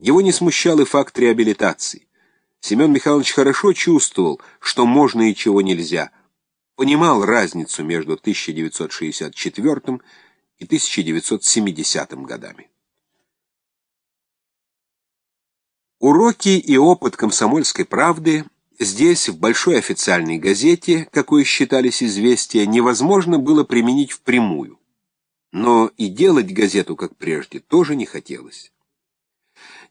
Его не смущал и факт реабилитации. Семен Михайлович хорошо чувствовал, что можно и чего нельзя, понимал разницу между 1964 и 1970 годами. Уроки и опыт комсомольской правды здесь, в большой официальной газете, какой считались известия, невозможно было применить впрямую. Но и делать газету, как прежде, тоже не хотелось.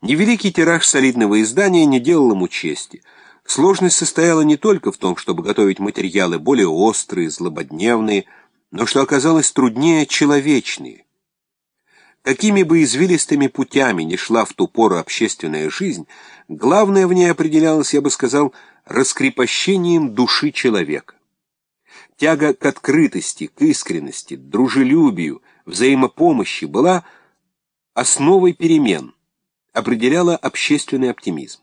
Невеликий тираж солидного издания не делал ему чести. Сложность состояла не только в том, чтобы готовить материалы более острые, злободневные, но, что оказалось труднее, человечные. Какими бы извилистыми путями ни шла в ту пору общественная жизнь, главное в ней определялось, я бы сказал, раскрепощением души человека. Тяга к открытости, к искренности, дружелюбию, взаимопомощи была основой перемен, определяла общественный оптимизм.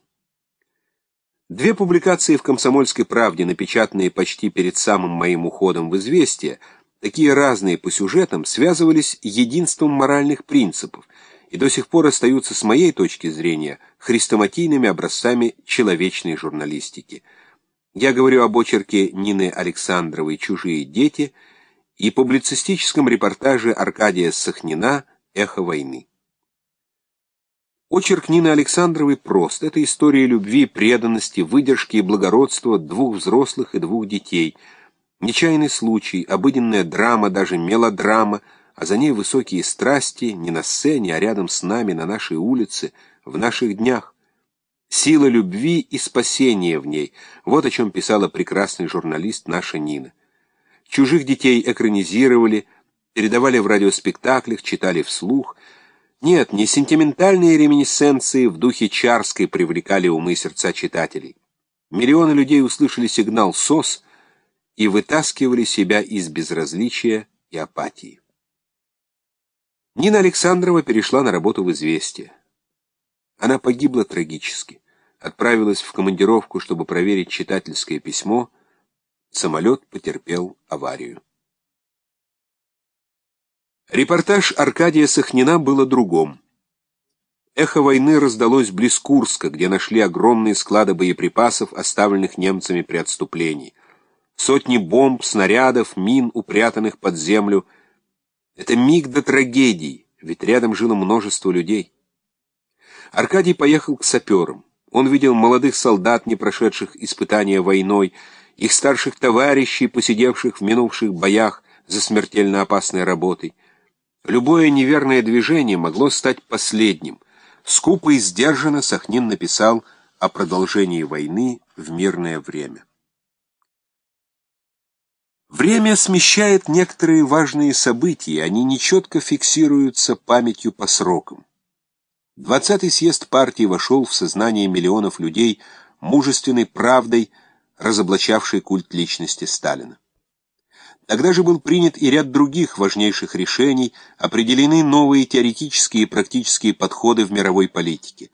Две публикации в «Комсомольской правде», напечатанные почти перед самым моим уходом в «Известие», такие разные по сюжетам, связывались единством моральных принципов и до сих пор остаются, с моей точки зрения, хрестоматийными образцами человечной журналистики. Я говорю об очерке Нины Александровой «Чужие дети» и публицистическом репортаже Аркадия Сахнина «Эхо войны». Очерк Нины Александровой прост. Это история любви, преданности, выдержки и благородства двух взрослых и двух детей – Нечаянный случай, обыденная драма, даже мелодрама, а за ней высокие страсти не на сцене, а рядом с нами, на нашей улице, в наших днях. Сила любви и спасения в ней — вот о чем писала прекрасный журналист наша Нина. Чужих детей экранизировали, передавали в радиоспектаклях, читали вслух. Нет, не сентиментальные реминисценции в духе Чарской привлекали умы и сердца читателей. Миллионы людей услышали сигнал «СОС», и вытаскивали себя из безразличия и апатии. Нина Александрова перешла на работу в «Известие». Она погибла трагически, отправилась в командировку, чтобы проверить читательское письмо. Самолет потерпел аварию. Репортаж Аркадия Сахнина был о другом. Эхо войны раздалось близ Курска, где нашли огромные склады боеприпасов, оставленных немцами при отступлении — сотни бомб, снарядов, мин, упрятанных под землю. Это миг до трагедии, ведь рядом жило множество людей. Аркадий поехал к саперам. Он видел молодых солдат, не прошедших испытания войной, их старших товарищей, посидевших в минувших боях за смертельно опасной работой. Любое неверное движение могло стать последним. Скупо и сдержанно Сахнин написал о продолжении войны в мирное время. Время смещает некоторые важные события, они нечетко фиксируются памятью по срокам. Двадцатый съезд партии вошел в сознание миллионов людей мужественной правдой, разоблачавшей культ личности Сталина. Тогда же был принят и ряд других важнейших решений, определены новые теоретические и практические подходы в мировой политике.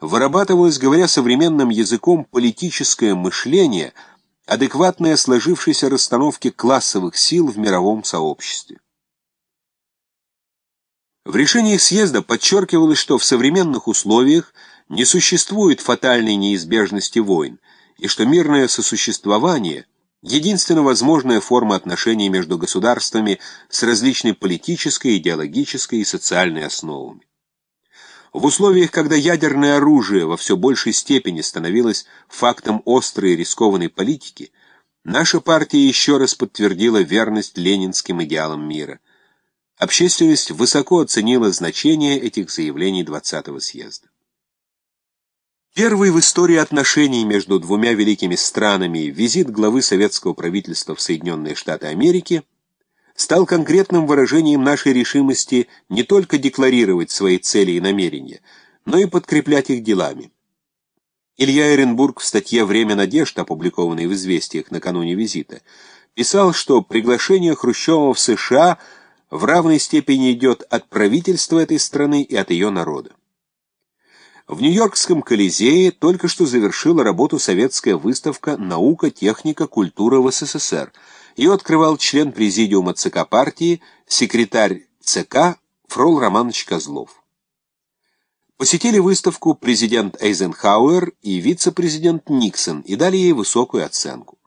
Вырабатывалось, говоря современным языком, политическое мышление – адекватная сложившейся расстановке классовых сил в мировом сообществе. В решении съезда подчеркивалось, что в современных условиях не существует фатальной неизбежности войн, и что мирное сосуществование – единственно возможная форма отношений между государствами с различной политической, идеологической и социальной основами. В условиях, когда ядерное оружие во все большей степени становилось фактом острой и рискованной политики, наша партия еще раз подтвердила верность ленинским идеалам мира. Общественность высоко оценила значение этих заявлений 20-го съезда. Первый в истории отношений между двумя великими странами визит главы советского правительства в Соединенные Штаты Америки – стал конкретным выражением нашей решимости не только декларировать свои цели и намерения, но и подкреплять их делами. Илья Эренбург в статье «Время надежд», опубликованной в «Известиях» накануне визита, писал, что приглашение Хрущева в США в равной степени идет от правительства этой страны и от ее народа. В Нью-Йоркском Колизее только что завершила работу советская выставка «Наука, техника, культура в СССР», ее открывал член президиума ЦК партии, секретарь ЦК Фрол Романович Козлов. Посетили выставку президент Эйзенхауэр и вице-президент Никсон и дали ей высокую оценку.